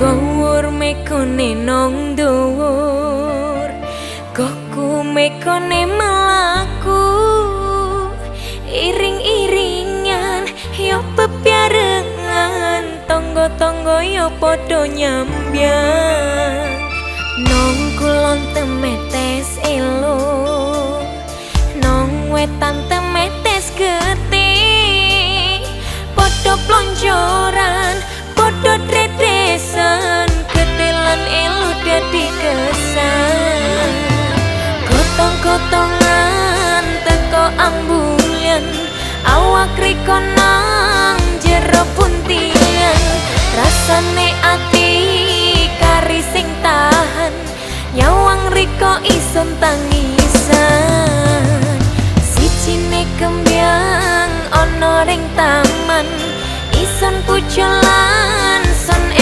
tangone nong dhuwur. Goku mekone melaku Iring-iringan yo pepiarengan. Tonggo-tonggo yo podo nyambian Gotong-gotongan teko ambulan Awak riko nang jero puntian. Rasane ati kari sing tahan Nyawang riko ison tangisan. Sicine kembyang ono ring taman Ison puculan son